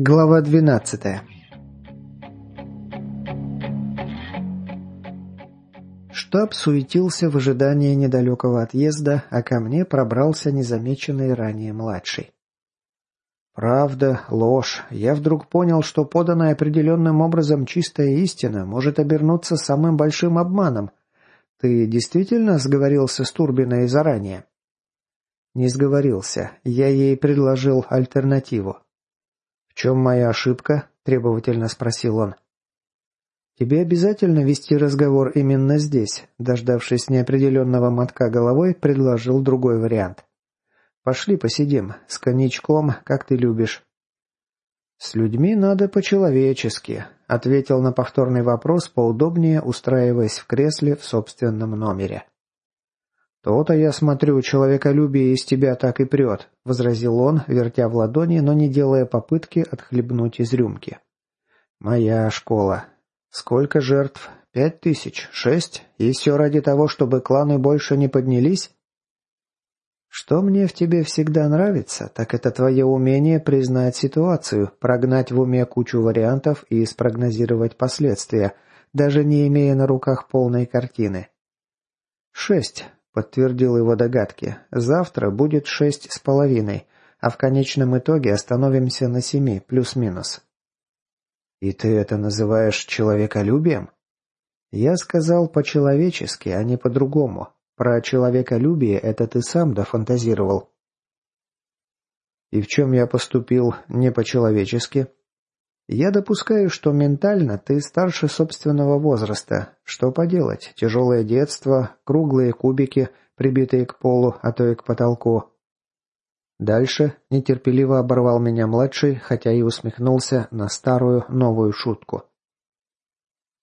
Глава двенадцатая Штаб суетился в ожидании недалекого отъезда, а ко мне пробрался незамеченный ранее младший. Правда, ложь. Я вдруг понял, что поданная определенным образом чистая истина может обернуться самым большим обманом. Ты действительно сговорился с Турбиной заранее? Не сговорился. Я ей предложил альтернативу. «В чем моя ошибка?» – требовательно спросил он. «Тебе обязательно вести разговор именно здесь», – дождавшись неопределенного мотка головой, предложил другой вариант. Пошли посидим. С коньячком, как ты любишь». «С людьми надо по-человечески», — ответил на повторный вопрос, поудобнее устраиваясь в кресле в собственном номере. «То-то, я смотрю, человеколюбие из тебя так и прет», — возразил он, вертя в ладони, но не делая попытки отхлебнуть из рюмки. «Моя школа. Сколько жертв? Пять тысяч? Шесть? И все ради того, чтобы кланы больше не поднялись?» Что мне в тебе всегда нравится, так это твое умение признать ситуацию, прогнать в уме кучу вариантов и спрогнозировать последствия, даже не имея на руках полной картины. «Шесть», — подтвердил его догадки. «Завтра будет шесть с половиной, а в конечном итоге остановимся на семи, плюс-минус». «И ты это называешь человеколюбием?» «Я сказал по-человечески, а не по-другому. Про человеколюбие это ты сам дофантазировал. И в чем я поступил не по-человечески? Я допускаю, что ментально ты старше собственного возраста. Что поделать? Тяжелое детство, круглые кубики, прибитые к полу, а то и к потолку. Дальше нетерпеливо оборвал меня младший, хотя и усмехнулся на старую новую шутку.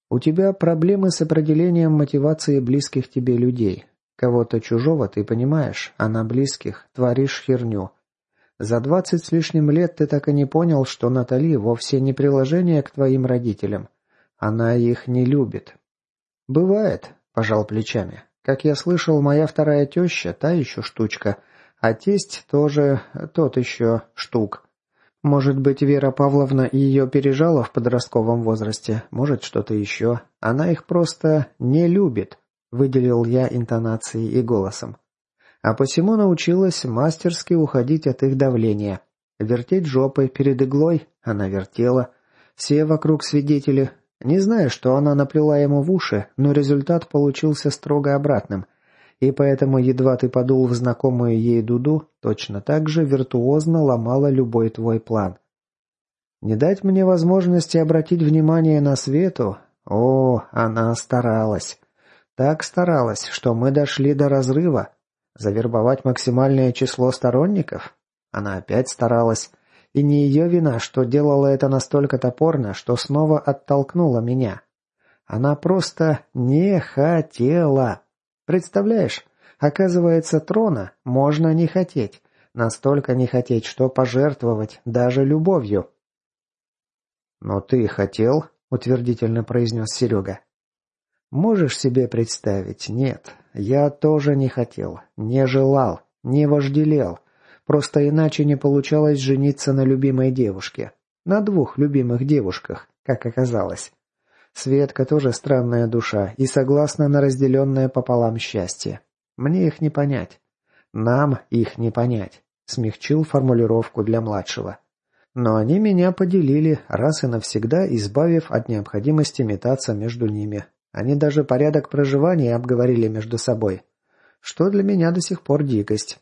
У тебя проблемы с определением мотивации близких тебе людей. Кого-то чужого ты понимаешь, а на близких творишь херню. За двадцать с лишним лет ты так и не понял, что Натали вовсе не приложение к твоим родителям. Она их не любит. «Бывает», – пожал плечами. «Как я слышал, моя вторая теща – та еще штучка, а тесть тоже тот еще штук. Может быть, Вера Павловна ее пережала в подростковом возрасте, может, что-то еще. Она их просто не любит» выделил я интонацией и голосом. А посему научилась мастерски уходить от их давления. Вертеть жопой перед иглой она вертела. Все вокруг свидетели. Не знаю, что она наплела ему в уши, но результат получился строго обратным. И поэтому едва ты подул в знакомую ей дуду, точно так же виртуозно ломала любой твой план. Не дать мне возможности обратить внимание на Свету? О, она старалась. Так старалась, что мы дошли до разрыва. Завербовать максимальное число сторонников? Она опять старалась. И не ее вина, что делала это настолько топорно, что снова оттолкнула меня. Она просто не хотела. Представляешь, оказывается, трона можно не хотеть. Настолько не хотеть, что пожертвовать даже любовью. «Но ты хотел?» — утвердительно произнес Серега. Можешь себе представить? Нет. Я тоже не хотел, не желал, не вожделел. Просто иначе не получалось жениться на любимой девушке. На двух любимых девушках, как оказалось. Светка тоже странная душа и согласна на разделенное пополам счастье. Мне их не понять. Нам их не понять. Смягчил формулировку для младшего. Но они меня поделили, раз и навсегда избавив от необходимости метаться между ними, они даже порядок проживания обговорили между собой. Что для меня до сих пор дикость.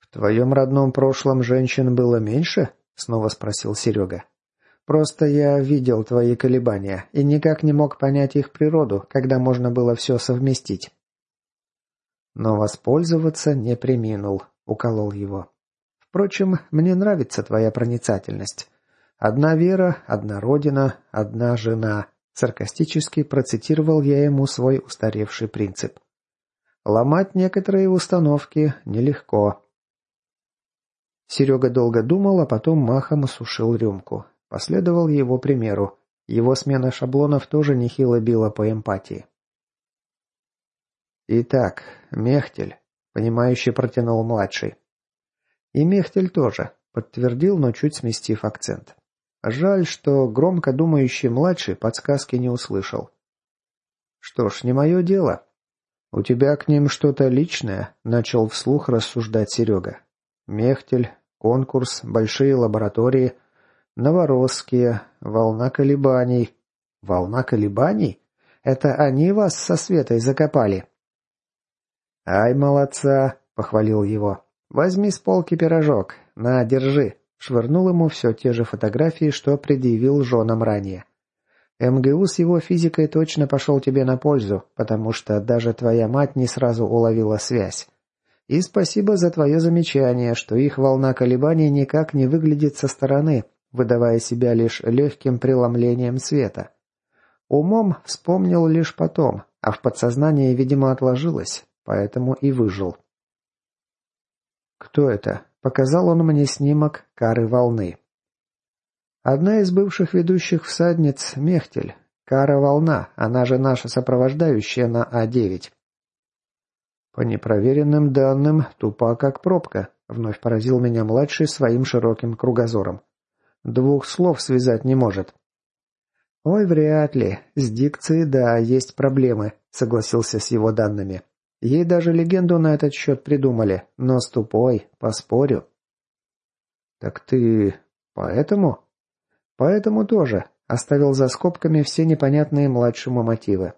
«В твоем родном прошлом женщин было меньше?» — снова спросил Серега. «Просто я видел твои колебания и никак не мог понять их природу, когда можно было все совместить». «Но воспользоваться не приминул», — уколол его. «Впрочем, мне нравится твоя проницательность. Одна вера, одна родина, одна жена. Саркастически процитировал я ему свой устаревший принцип. Ломать некоторые установки нелегко. Серега долго думал, а потом махом осушил рюмку. Последовал его примеру. Его смена шаблонов тоже нехило била по эмпатии. «Итак, Мехтель», — понимающе протянул младший. «И Мехтель тоже», — подтвердил, но чуть сместив акцент. Жаль, что громко думающий младший подсказки не услышал. «Что ж, не мое дело. У тебя к ним что-то личное?» — начал вслух рассуждать Серега. «Мехтель, конкурс, большие лаборатории, новоросские, волна колебаний». «Волна колебаний? Это они вас со Светой закопали?» «Ай, молодца!» — похвалил его. «Возьми с полки пирожок. На, держи». Швырнул ему все те же фотографии, что предъявил женам ранее. МГУ с его физикой точно пошел тебе на пользу, потому что даже твоя мать не сразу уловила связь. И спасибо за твое замечание, что их волна колебаний никак не выглядит со стороны, выдавая себя лишь легким преломлением света. Умом вспомнил лишь потом, а в подсознании, видимо, отложилось, поэтому и выжил. «Кто это?» – показал он мне снимок кары волны. Одна из бывших ведущих всадниц – Мехтель. Кара Волна, она же наша сопровождающая на А9. По непроверенным данным, тупа как пробка, вновь поразил меня младший своим широким кругозором. Двух слов связать не может. «Ой, вряд ли. С дикцией, да, есть проблемы», — согласился с его данными. «Ей даже легенду на этот счет придумали, но с тупой, поспорю». «Так ты... поэтому?» Поэтому тоже оставил за скобками все непонятные младшему мотивы.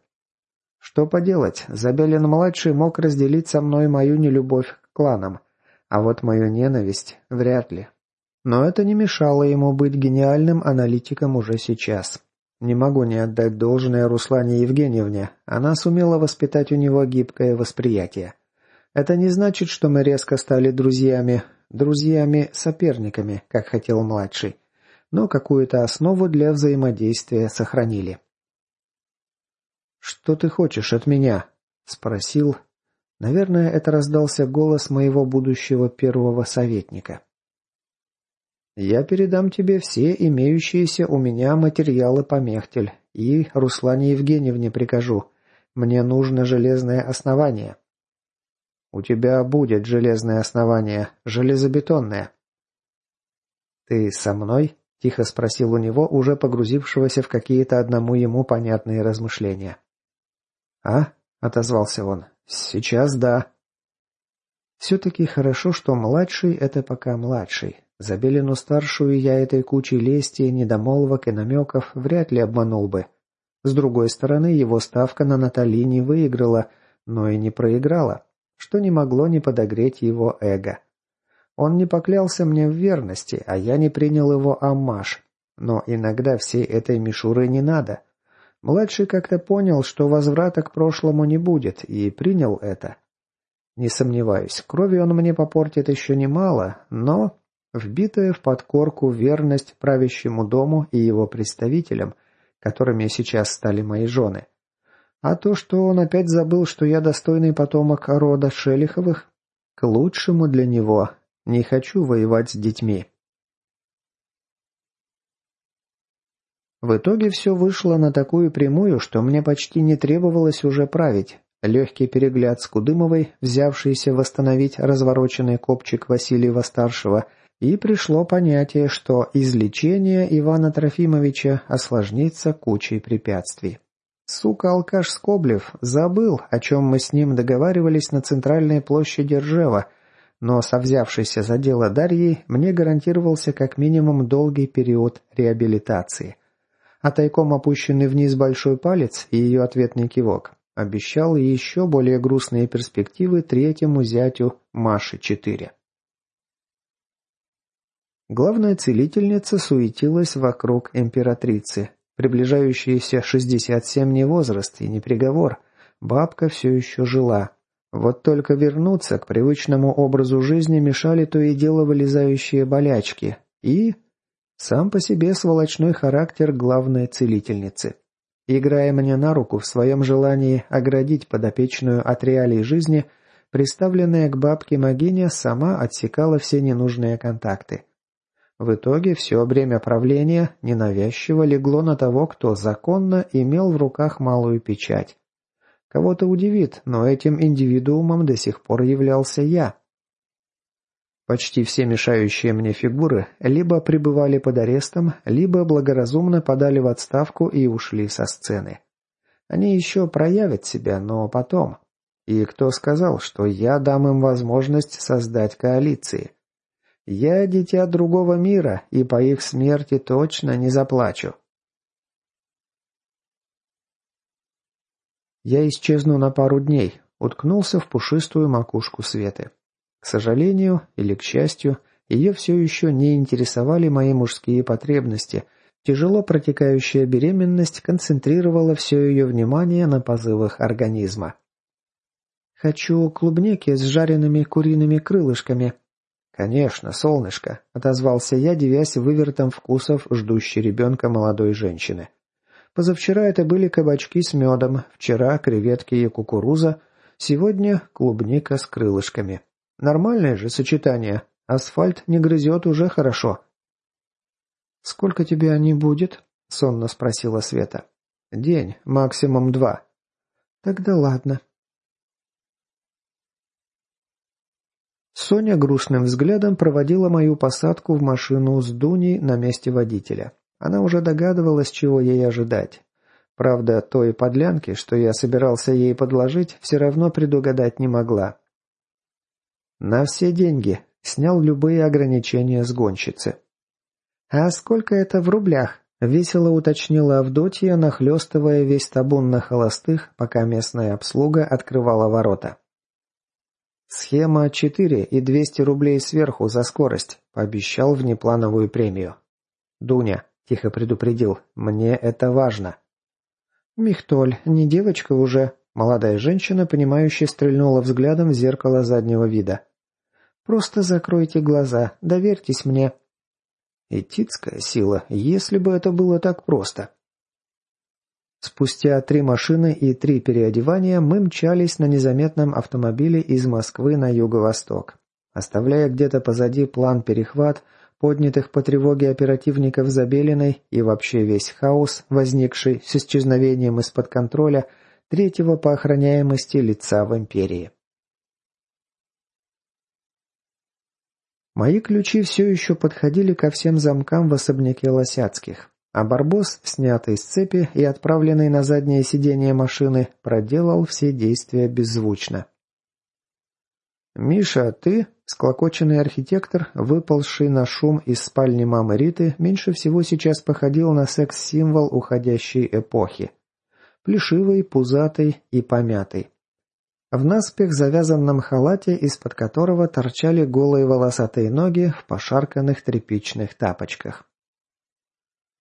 Что поделать, Забелин-младший мог разделить со мной мою нелюбовь к кланам, а вот мою ненависть вряд ли. Но это не мешало ему быть гениальным аналитиком уже сейчас. Не могу не отдать должное Руслане Евгеньевне, она сумела воспитать у него гибкое восприятие. Это не значит, что мы резко стали друзьями, друзьями-соперниками, как хотел младший но какую-то основу для взаимодействия сохранили. «Что ты хочешь от меня?» – спросил. Наверное, это раздался голос моего будущего первого советника. «Я передам тебе все имеющиеся у меня материалы по и Руслане Евгеньевне прикажу. Мне нужно железное основание». «У тебя будет железное основание, железобетонное». «Ты со мной?» – тихо спросил у него, уже погрузившегося в какие-то одному ему понятные размышления. «А?» – отозвался он. «Сейчас да». Все-таки хорошо, что младший – это пока младший. Забелину-старшую я этой кучей лести, недомолвок и намеков вряд ли обманул бы. С другой стороны, его ставка на Натали не выиграла, но и не проиграла, что не могло не подогреть его эго. Он не поклялся мне в верности, а я не принял его аммаж. Но иногда всей этой мишуры не надо. Младший как-то понял, что возврата к прошлому не будет, и принял это. Не сомневаюсь, крови он мне попортит еще немало, но... Вбитая в подкорку верность правящему дому и его представителям, которыми сейчас стали мои жены. А то, что он опять забыл, что я достойный потомок рода Шелиховых, к лучшему для него, не хочу воевать с детьми. В итоге все вышло на такую прямую, что мне почти не требовалось уже править. Легкий перегляд с Кудымовой, взявшийся восстановить развороченный копчик Васильева-старшего, и пришло понятие, что излечение Ивана Трофимовича осложнится кучей препятствий. Сука-алкаш Скоблев забыл, о чем мы с ним договаривались на центральной площади Ржева, но со взявшейся за дело Дарьей мне гарантировался как минимум долгий период реабилитации. А тайком опущенный вниз большой палец и ее ответный кивок обещал еще более грустные перспективы третьему зятю Маши-4. Главная целительница суетилась вокруг императрицы. Приближающиеся 67 не возраст и не приговор. Бабка все еще жила, вот только вернуться к привычному образу жизни мешали то и дело вылезающие болячки и... Сам по себе сволочной характер главной целительницы. Играя мне на руку в своем желании оградить подопечную от реалий жизни, приставленная к бабке Магиня сама отсекала все ненужные контакты. В итоге все бремя правления ненавязчиво легло на того, кто законно имел в руках малую печать. Кого-то удивит, но этим индивидуумом до сих пор являлся я. Почти все мешающие мне фигуры либо пребывали под арестом, либо благоразумно подали в отставку и ушли со сцены. Они еще проявят себя, но потом. И кто сказал, что я дам им возможность создать коалиции? Я дитя другого мира, и по их смерти точно не заплачу. Я исчезну на пару дней, уткнулся в пушистую макушку Светы. К сожалению, или к счастью, ее все еще не интересовали мои мужские потребности. Тяжело протекающая беременность концентрировала все ее внимание на позывах организма. «Хочу клубники с жареными куриными крылышками», «Конечно, солнышко», — отозвался я, девясь вывертом вкусов ждущей ребенка молодой женщины. Позавчера это были кабачки с медом, вчера креветки и кукуруза, сегодня клубника с крылышками. Нормальное же сочетание. Асфальт не грызет уже хорошо. «Сколько тебя не будет?» — сонно спросила Света. «День, максимум два». «Тогда ладно», Соня грустным взглядом проводила мою посадку в машину с Дуней на месте водителя. Она уже догадывалась, чего ей ожидать. Правда, той подлянки, что я собирался ей подложить, все равно предугадать не могла. На все деньги. Снял любые ограничения с гонщицы. «А сколько это в рублях?» — весело уточнила Авдотья, нахлестывая весь табун на холостых, пока местная обслуга открывала ворота. «Схема 4 и 200 рублей сверху за скорость», – пообещал внеплановую премию. «Дуня», – тихо предупредил, – «мне это важно». «Михтоль, не девочка уже», – молодая женщина, понимающе стрельнула взглядом в зеркало заднего вида. «Просто закройте глаза, доверьтесь мне». Этицкая сила, если бы это было так просто. Спустя три машины и три переодевания мы мчались на незаметном автомобиле из Москвы на юго-восток. Оставляя где-то позади план перехват, поднятых по тревоге оперативников Забелиной и вообще весь хаос, возникший с исчезновением из-под контроля третьего по охраняемости лица в империи. Мои ключи все еще подходили ко всем замкам в особняке Лосяцких. А Барбос, снятый с цепи и отправленный на заднее сиденье машины, проделал все действия беззвучно. «Миша, ты?» – склокоченный архитектор, выползший на шум из спальни мамы Риты, меньше всего сейчас походил на секс-символ уходящей эпохи. Плешивый, пузатый и помятый. В наспех завязанном халате, из-под которого торчали голые волосатые ноги в пошарканных тряпичных тапочках.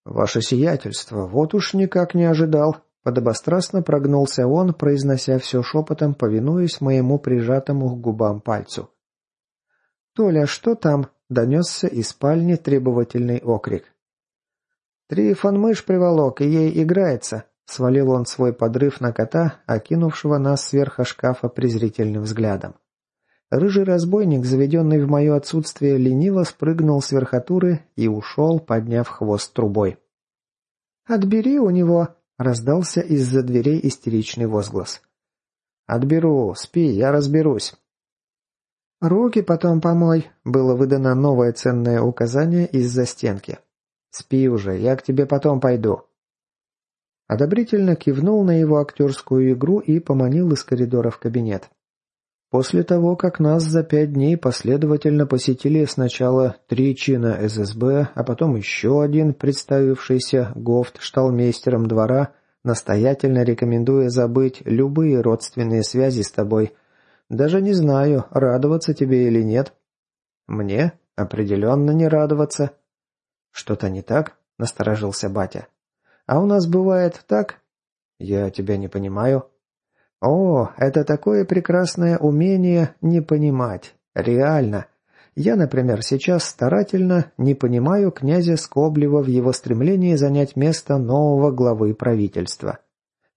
«Ваше сиятельство, вот уж никак не ожидал», — подобострастно прогнулся он, произнося все шепотом, повинуясь моему прижатому к губам пальцу. «Толя, что там?» — донесся из спальни требовательный окрик. «Трифон приволок, и ей играется», — свалил он свой подрыв на кота, окинувшего нас сверху шкафа презрительным взглядом. Рыжий разбойник, заведенный в мое отсутствие, лениво спрыгнул с верхотуры и ушел, подняв хвост трубой. «Отбери у него!» — раздался из-за дверей истеричный возглас. «Отберу, спи, я разберусь». «Руки потом помой», — было выдано новое ценное указание из-за стенки. «Спи уже, я к тебе потом пойду». Одобрительно кивнул на его актерскую игру и поманил из коридора в кабинет. После того, как нас за пять дней последовательно посетили сначала три чина ССБ, а потом еще один, представившийся гофт-шталмейстером двора, настоятельно рекомендуя забыть любые родственные связи с тобой. Даже не знаю, радоваться тебе или нет. Мне? Определенно не радоваться. Что-то не так? Насторожился батя. А у нас бывает так? Я тебя не понимаю. О, это такое прекрасное умение не понимать. Реально. Я, например, сейчас старательно не понимаю князя Скоблева в его стремлении занять место нового главы правительства.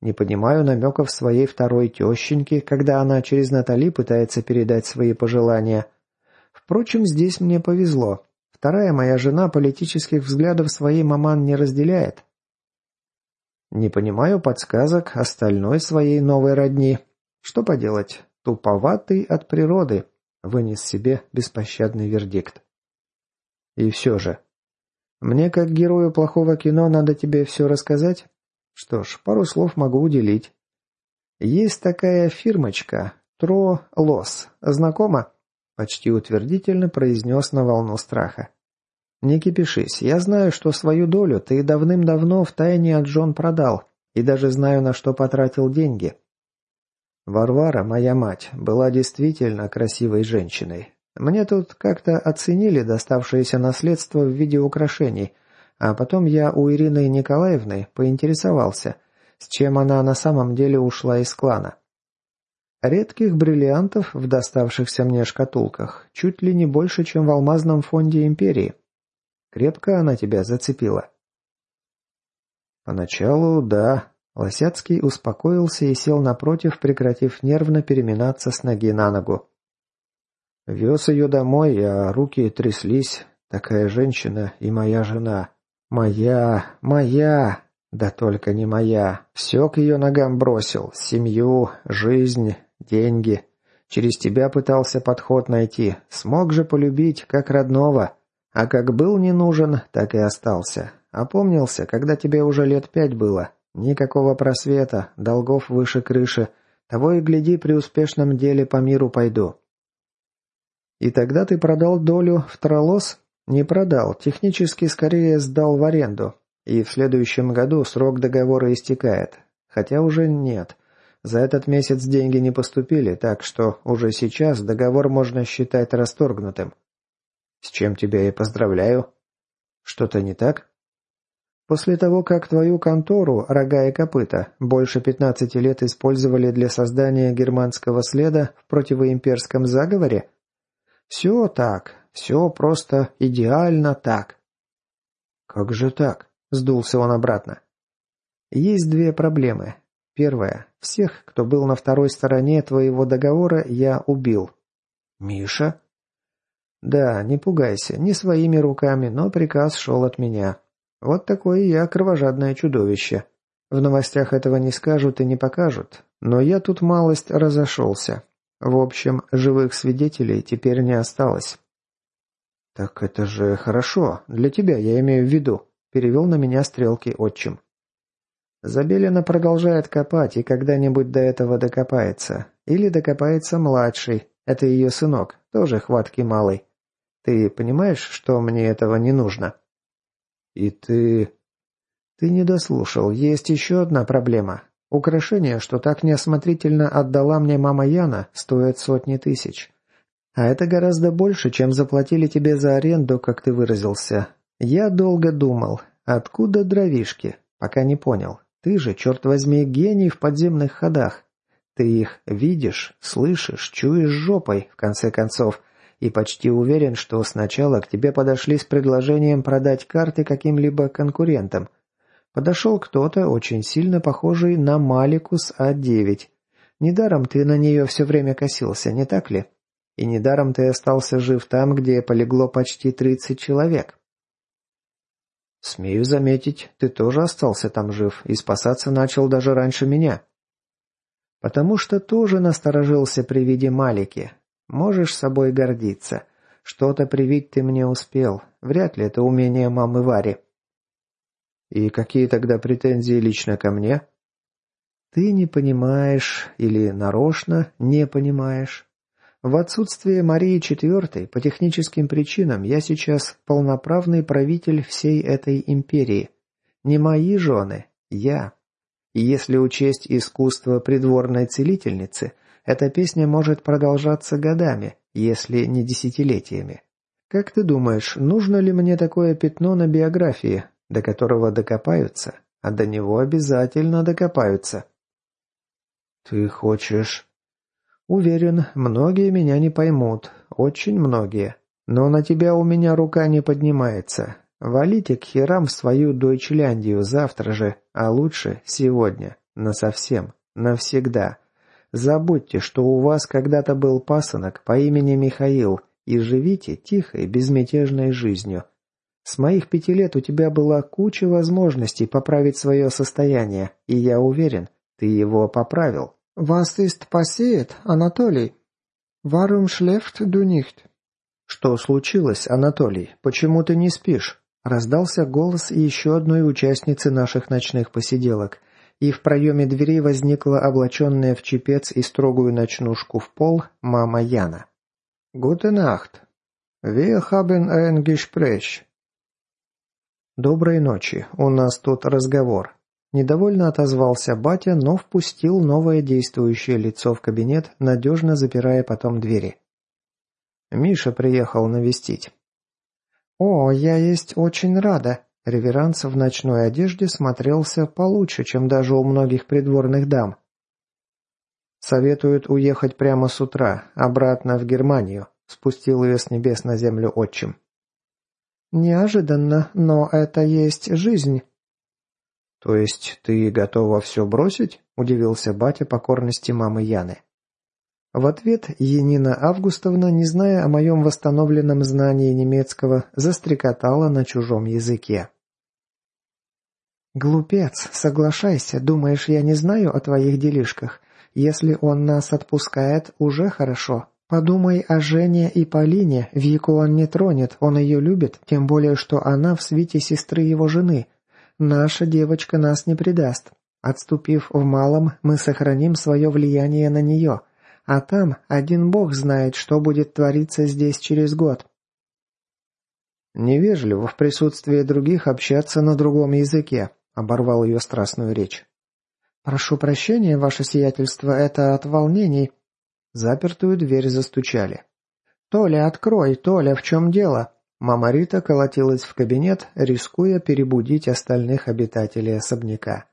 Не понимаю намеков своей второй тещеньки, когда она через Натали пытается передать свои пожелания. Впрочем, здесь мне повезло. Вторая моя жена политических взглядов своей маман не разделяет. Не понимаю подсказок остальной своей новой родни. Что поделать, туповатый от природы, вынес себе беспощадный вердикт. И все же. Мне, как герою плохого кино, надо тебе все рассказать? Что ж, пару слов могу уделить. Есть такая фирмочка, Тро Лос. Знакома? Почти утвердительно произнес на волну страха. «Не кипишись. Я знаю, что свою долю ты давным-давно в тайне от Джон продал, и даже знаю, на что потратил деньги. Варвара, моя мать, была действительно красивой женщиной. Мне тут как-то оценили доставшееся наследство в виде украшений, а потом я у Ирины Николаевны поинтересовался, с чем она на самом деле ушла из клана. Редких бриллиантов в доставшихся мне шкатулках чуть ли не больше, чем в алмазном фонде Империи. Крепко она тебя зацепила?» «Поначалу, да». Лосяцкий успокоился и сел напротив, прекратив нервно переминаться с ноги на ногу. Вез ее домой, а руки тряслись. Такая женщина и моя жена. Моя, моя, да только не моя. Все к ее ногам бросил. Семью, жизнь, деньги. Через тебя пытался подход найти. Смог же полюбить, как родного. А как был не нужен, так и остался. Опомнился, когда тебе уже лет пять было. Никакого просвета, долгов выше крыши. Того и гляди, при успешном деле по миру пойду. И тогда ты продал долю в Тролос? Не продал, технически скорее сдал в аренду. И в следующем году срок договора истекает. Хотя уже нет. За этот месяц деньги не поступили, так что уже сейчас договор можно считать расторгнутым. С чем тебя и поздравляю. Что-то не так? После того, как твою контору, рога и копыта, больше 15 лет использовали для создания германского следа в противоимперском заговоре? Все так, все просто идеально так. Как же так? Сдулся он обратно. Есть две проблемы. Первая. Всех, кто был на второй стороне твоего договора, я убил. Миша? «Да, не пугайся, не своими руками, но приказ шел от меня. Вот такое я кровожадное чудовище. В новостях этого не скажут и не покажут, но я тут малость разошелся. В общем, живых свидетелей теперь не осталось». «Так это же хорошо, для тебя я имею в виду», — перевел на меня стрелки отчим. Забелина продолжает копать и когда-нибудь до этого докопается. Или докопается младший, это ее сынок, тоже хватки малый. Ты понимаешь, что мне этого не нужно?» «И ты...» «Ты не дослушал. Есть еще одна проблема. Украшения, что так неосмотрительно отдала мне мама Яна, стоят сотни тысяч. А это гораздо больше, чем заплатили тебе за аренду, как ты выразился. Я долго думал, откуда дровишки, пока не понял. Ты же, черт возьми, гений в подземных ходах. Ты их видишь, слышишь, чуешь жопой, в конце концов и почти уверен, что сначала к тебе подошли с предложением продать карты каким-либо конкурентам. Подошел кто-то, очень сильно похожий на Маликус А9. Недаром ты на нее все время косился, не так ли? И недаром ты остался жив там, где полегло почти 30 человек. Смею заметить, ты тоже остался там жив и спасаться начал даже раньше меня. Потому что тоже насторожился при виде Малики, Можешь собой гордиться. Что-то привить ты мне успел. Вряд ли это умение мамы Вари. И какие тогда претензии лично ко мне? Ты не понимаешь или нарочно не понимаешь. В отсутствие Марии IV по техническим причинам я сейчас полноправный правитель всей этой империи. Не мои жены, я. Если учесть искусство придворной целительницы, эта песня может продолжаться годами, если не десятилетиями. Как ты думаешь, нужно ли мне такое пятно на биографии, до которого докопаются, а до него обязательно докопаются? Ты хочешь... Уверен, многие меня не поймут, очень многие. Но на тебя у меня рука не поднимается. Валите к херам в свою Дойчляндию завтра же, а лучше сегодня, насовсем, навсегда. Забудьте, что у вас когда-то был пасынок по имени Михаил, и живите тихой, безмятежной жизнью. С моих пяти лет у тебя была куча возможностей поправить свое состояние, и я уверен, ты его поправил. «Was ist passiert, Анатолий? Warum schläft du nicht?» «Что случилось, Анатолий? Почему ты не спишь?» Раздался голос еще одной участницы наших ночных посиделок, и в проеме двери возникла облаченная в чепец и строгую ночнушку в пол мама Яна. «Gute Nacht. Wir haben ein Gespräch». «Доброй ночи. У нас тут разговор». Недовольно отозвался батя, но впустил новое действующее лицо в кабинет, надежно запирая потом двери. Миша приехал навестить. «О, я есть очень рада!» Реверанс в ночной одежде смотрелся получше, чем даже у многих придворных дам. «Советуют уехать прямо с утра, обратно в Германию», спустил ее с небес на землю отчим. «Неожиданно, но это есть жизнь». «То есть ты готова все бросить?» – удивился батя покорности мамы Яны. В ответ Енина Августовна, не зная о моем восстановленном знании немецкого, застрекотала на чужом языке. «Глупец, соглашайся, думаешь, я не знаю о твоих делишках? Если он нас отпускает, уже хорошо. Подумай о Жене и Полине, Вику он не тронет, он ее любит, тем более, что она в свите сестры его жены. Наша девочка нас не предаст. Отступив в малом, мы сохраним свое влияние на нее. А там один бог знает, что будет твориться здесь через год. «Невежливо в присутствии других общаться на другом языке», — оборвал ее страстную речь. «Прошу прощения, ваше сиятельство, это от волнений», Запертую дверь застучали. «Толя, открой! Толя, в чем дело?» Мама Рита колотилась в кабинет, рискуя перебудить остальных обитателей особняка.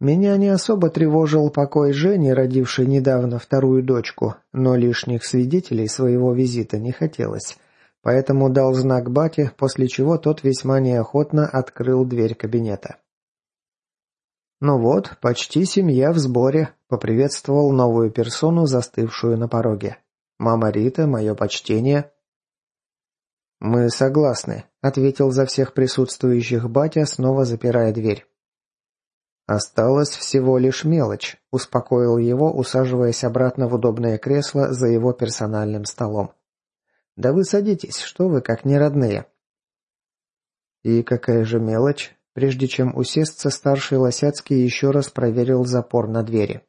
Меня не особо тревожил покой Жени, родившей недавно вторую дочку, но лишних свидетелей своего визита не хотелось. Поэтому дал знак бате, после чего тот весьма неохотно открыл дверь кабинета. «Ну вот, почти семья в сборе», — поприветствовал новую персону, застывшую на пороге. «Мама Рита, мое почтение». «Мы согласны», — ответил за всех присутствующих батя, снова запирая дверь. «Осталось всего лишь мелочь», — успокоил его, усаживаясь обратно в удобное кресло за его персональным столом. «Да вы садитесь, что вы, как не родные». «И какая же мелочь?» Прежде чем усесться, старший Лосяцкий еще раз проверил запор на двери.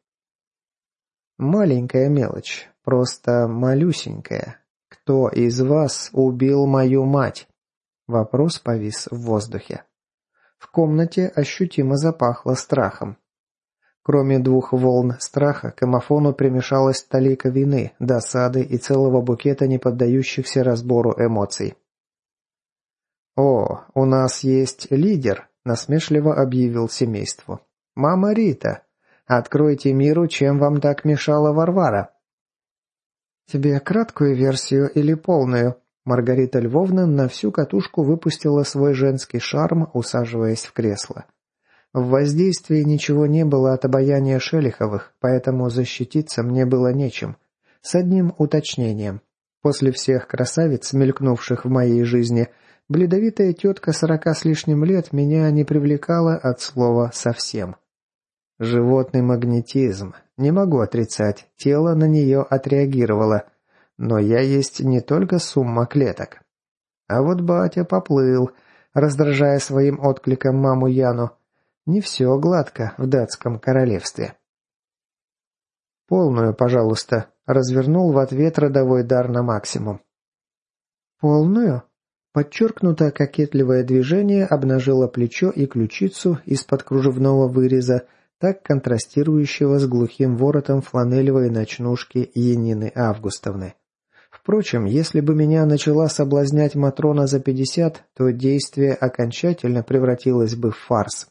«Маленькая мелочь, просто малюсенькая. Кто из вас убил мою мать?» Вопрос повис в воздухе. В комнате ощутимо запахло страхом. Кроме двух волн страха, к эмофону примешалась талика вины, досады и целого букета неподдающихся разбору эмоций. «О, у нас есть лидер», насмешливо объявил семейству. «Мама Рита, откройте миру, чем вам так мешала Варвара». «Тебе краткую версию или полную?» Маргарита Львовна на всю катушку выпустила свой женский шарм, усаживаясь в кресло. В воздействии ничего не было от обаяния Шелиховых, поэтому защититься мне было нечем. С одним уточнением. После всех красавиц, мелькнувших в моей жизни, Бледовитая тетка сорока с лишним лет меня не привлекала от слова совсем. Животный магнетизм. Не могу отрицать, тело на нее отреагировало. Но я есть не только сумма клеток. А вот батя поплыл, раздражая своим откликом маму Яну. Не все гладко в датском королевстве. «Полную, пожалуйста», — развернул в ответ родовой дар на максимум. «Полную?» Подчеркнуто кокетливое движение обнажило плечо и ключицу из-под кружевного выреза, так контрастирующего с глухим воротом фланелевой ночнушки Янины Августовны. Впрочем, если бы меня начала соблазнять Матрона за пятьдесят, то действие окончательно превратилось бы в фарс.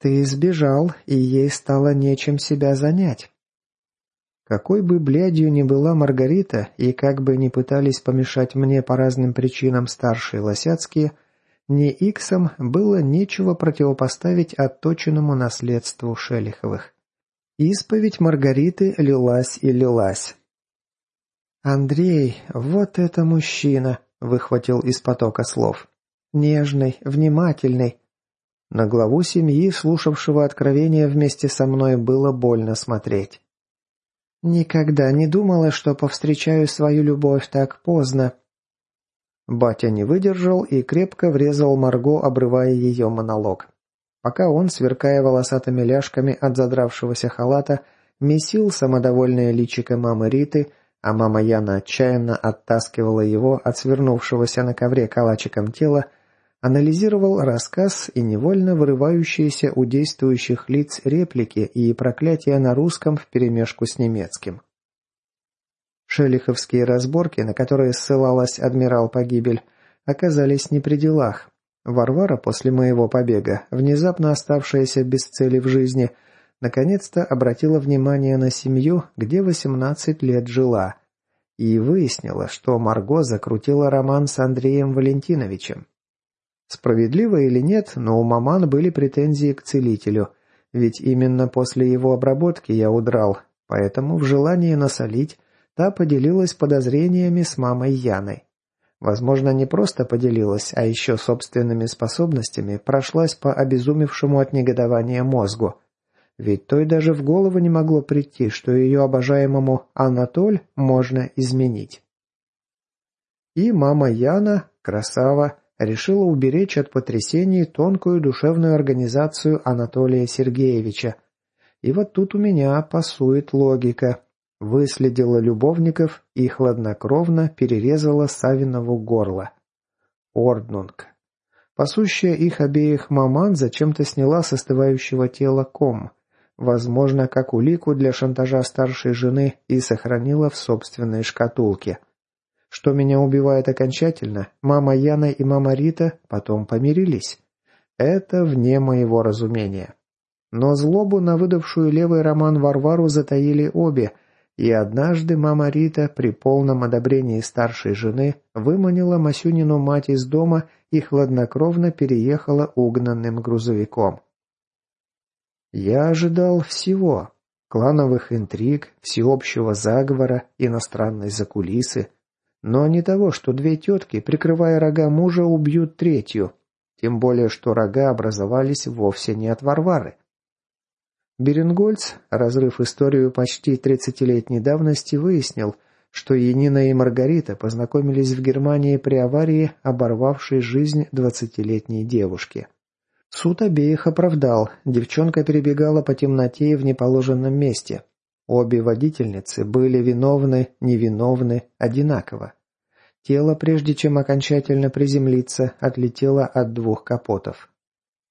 «Ты сбежал, и ей стало нечем себя занять», какой бы блядью ни была Маргарита, и как бы ни пытались помешать мне по разным причинам старшие лосяцкие, ни Иксам было нечего противопоставить отточенному наследству Шелиховых. Исповедь Маргариты лилась и лилась. «Андрей, вот это мужчина!» – выхватил из потока слов. «Нежный, внимательный». На главу семьи, слушавшего откровения вместе со мной, было больно смотреть. «Никогда не думала, что повстречаю свою любовь так поздно». Батя не выдержал и крепко врезал Марго, обрывая ее монолог. Пока он, сверкая волосатыми ляжками от задравшегося халата, месил самодовольное личико мамы Риты, а мама Яна отчаянно оттаскивала его от свернувшегося на ковре калачиком тела, анализировал рассказ и невольно вырывающиеся у действующих лиц реплики и проклятия на русском вперемешку с немецким. Шелиховские разборки, на которые ссылалась адмирал Погибель, оказались не при делах. Варвара после моего побега, внезапно оставшаяся без цели в жизни – наконец-то обратила внимание на семью, где 18 лет жила, и выяснила, что Марго закрутила роман с Андреем Валентиновичем. Справедливо или нет, но у маман были претензии к целителю, ведь именно после его обработки я удрал, поэтому в желании насолить та поделилась подозрениями с мамой Яной. Возможно, не просто поделилась, а еще собственными способностями прошлась по обезумевшему от негодования мозгу – ведь той даже в голову не могло прийти, что ее обожаемому Анатоль можно изменить. И мама Яна, красава, решила уберечь от потрясений тонкую душевную организацию Анатолия Сергеевича. И вот тут у меня пасует логика. Выследила любовников и хладнокровно перерезала Савинову горло. Орднунг. Пасущая их обеих маман зачем-то сняла с остывающего тела ком. Возможно, как улику для шантажа старшей жены и сохранила в собственной шкатулке. Что меня убивает окончательно, мама Яна и мама Рита потом помирились. Это вне моего разумения. Но злобу на выдавшую левый роман Варвару затаили обе, и однажды мама Рита при полном одобрении старшей жены выманила Масюнину мать из дома и хладнокровно переехала угнанным грузовиком. Я ожидал всего. Клановых интриг, всеобщего заговора, иностранной закулисы. Но не того, что две тетки, прикрывая рога мужа, убьют третью. Тем более, что рога образовались вовсе не от Варвары. Беренгольц, разрыв историю почти тридцатилетней давности, выяснил, что Енина и Маргарита познакомились в Германии при аварии, оборвавшей жизнь двадцатилетней девушки. Суд обеих оправдал, девчонка перебегала по темноте в неположенном месте. Обе водительницы были виновны, невиновны, одинаково. Тело, прежде чем окончательно приземлиться, отлетело от двух капотов.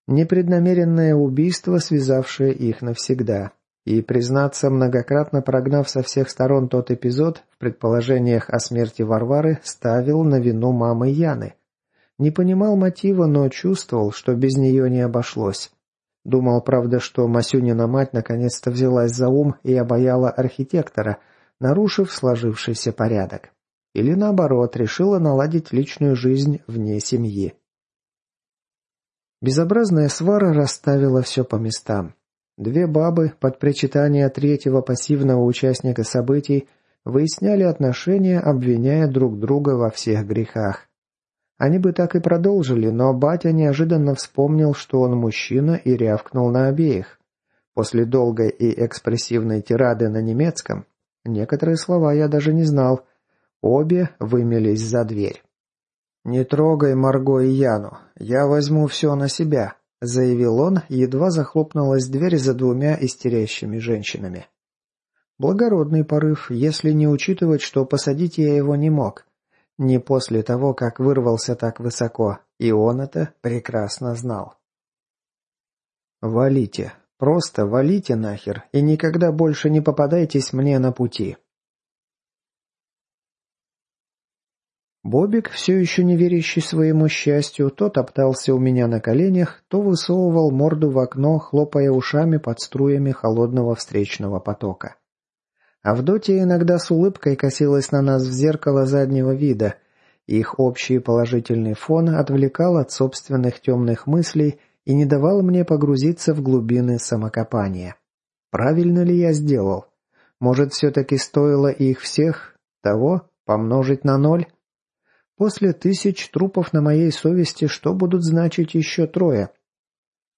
Непреднамеренное убийство, связавшее их навсегда. И, признаться, многократно прогнав со всех сторон тот эпизод, в предположениях о смерти Варвары ставил на вину мамы Яны. Не понимал мотива, но чувствовал, что без нее не обошлось. Думал, правда, что Масюнина мать наконец-то взялась за ум и обаяла архитектора, нарушив сложившийся порядок. Или наоборот, решила наладить личную жизнь вне семьи. Безобразная свара расставила все по местам. Две бабы под причитание третьего пассивного участника событий выясняли отношения, обвиняя друг друга во всех грехах. Они бы так и продолжили, но батя неожиданно вспомнил, что он мужчина и рявкнул на обеих. После долгой и экспрессивной тирады на немецком, некоторые слова я даже не знал, обе вымелись за дверь. «Не трогай Марго и Яну, я возьму все на себя», заявил он, едва захлопнулась дверь за двумя истерящими женщинами. Благородный порыв, если не учитывать, что посадить я его не мог. Не после того, как вырвался так высоко, и он это прекрасно знал. «Валите. Просто валите нахер и никогда больше не попадайтесь мне на пути». Бобик, все еще не верящий своему счастью, то топтался у меня на коленях, то высовывал морду в окно, хлопая ушами под струями холодного встречного потока. Авдотья иногда с улыбкой косилась на нас в зеркало заднего вида. Их общий положительный фон отвлекал от собственных темных мыслей и не давал мне погрузиться в глубины самокопания. Правильно ли я сделал? Может, все-таки стоило их всех Того помножить на ноль? После тысяч трупов на моей совести что будут значить еще трое?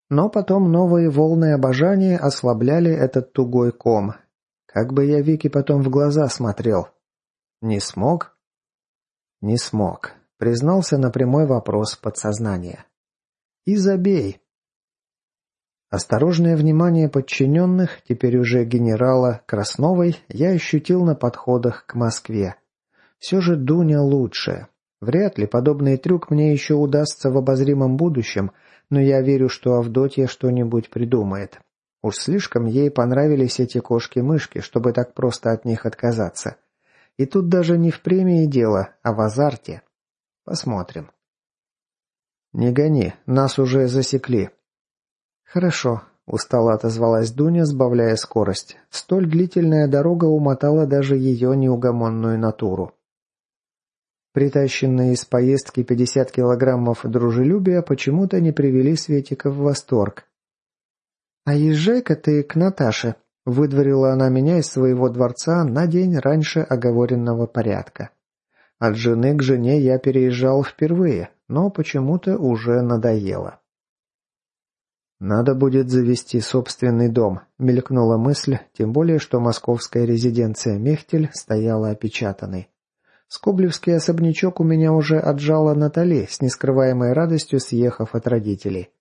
Но потом новые волны обожания ослабляли этот тугой ком. Как бы я Вики потом в глаза смотрел. Не смог? Не смог. Признался на прямой вопрос подсознания. И забей. Осторожное внимание подчиненных, теперь уже генерала Красновой, я ощутил на подходах к Москве. Все же Дуня лучше. Вряд ли подобный трюк мне еще удастся в обозримом будущем, но я верю, что Авдотья что-нибудь придумает. Уж слишком ей понравились эти кошки-мышки, чтобы так просто от них отказаться. И тут даже не в премии дело, а в азарте. Посмотрим. «Не гони, нас уже засекли». «Хорошо», — устало отозвалась Дуня, сбавляя скорость. Столь длительная дорога умотала даже ее неугомонную натуру. Притащенные из поездки 50 килограммов дружелюбия почему-то не привели Светика в восторг. «А езжай-ка ты к Наташе», — выдворила она меня из своего дворца на день раньше оговоренного порядка. От жены к жене я переезжал впервые, но почему-то уже надоело. «Надо будет завести собственный дом», — мелькнула мысль, тем более, что московская резиденция Мехтель стояла опечатанной. Скоблевский особнячок у меня уже отжала Натали, с нескрываемой радостью съехав от родителей.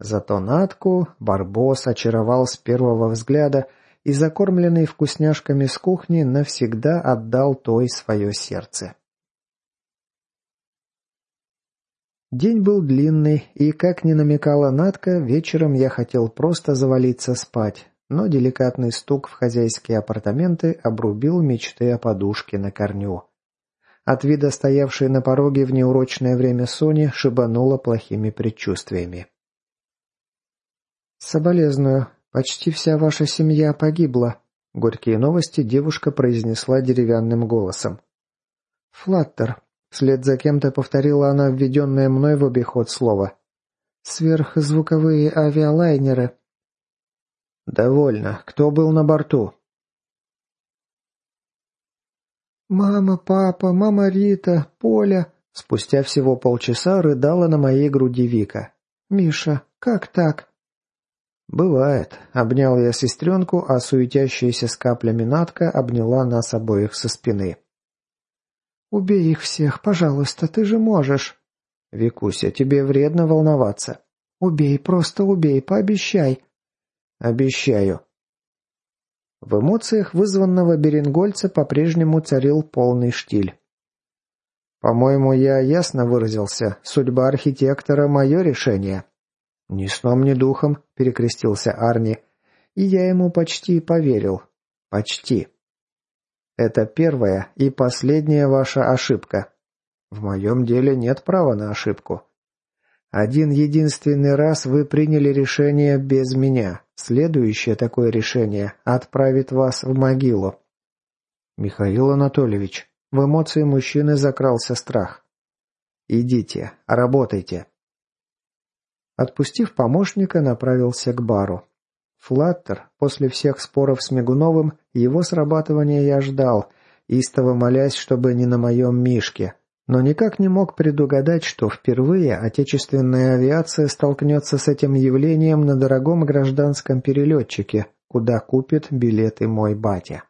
Зато Натку Барбос очаровал с первого взгляда и, закормленный вкусняшками с кухни, навсегда отдал той свое сердце. День был длинный, и, как ни намекала Натка, вечером я хотел просто завалиться спать, но деликатный стук в хозяйские апартаменты обрубил мечты о подушке на корню. От вида стоявшей на пороге в неурочное время Сони шибануло плохими предчувствиями. «Соболезную. Почти вся ваша семья погибла», — горькие новости девушка произнесла деревянным голосом. «Флаттер», — вслед за кем-то повторила она введенное мной в обиход слово. «Сверхзвуковые авиалайнеры». «Довольно. Кто был на борту?» «Мама, папа, мама Рита, Поля...» Спустя всего полчаса рыдала на моей груди Вика. «Миша, как так?» «Бывает», — обнял я сестренку, а суетящаяся с каплями Натка обняла нас обоих со спины. «Убей их всех, пожалуйста, ты же можешь». «Викуся, тебе вредно волноваться». «Убей, просто убей, пообещай». «Обещаю». В эмоциях вызванного Берингольца по-прежнему царил полный штиль. «По-моему, я ясно выразился. Судьба архитектора – мое решение». «Ни сном, ни духом», – перекрестился Арни. И я ему почти поверил. Почти. Это первая и последняя ваша ошибка. В моем деле нет права на ошибку. Один единственный раз вы приняли решение без меня. Следующее такое решение отправит вас в могилу. Михаил Анатольевич, в эмоции мужчины закрался страх. Идите, работайте. Отпустив помощника, направился к бару. Флаттер, после всех споров с Мигуновым, его срабатывания я ждал, истово молясь, чтобы не на моем Мишке, но никак не мог предугадать, что впервые отечественная авиация столкнется с этим явлением на дорогом гражданском перелетчике, куда купит билеты мой батя.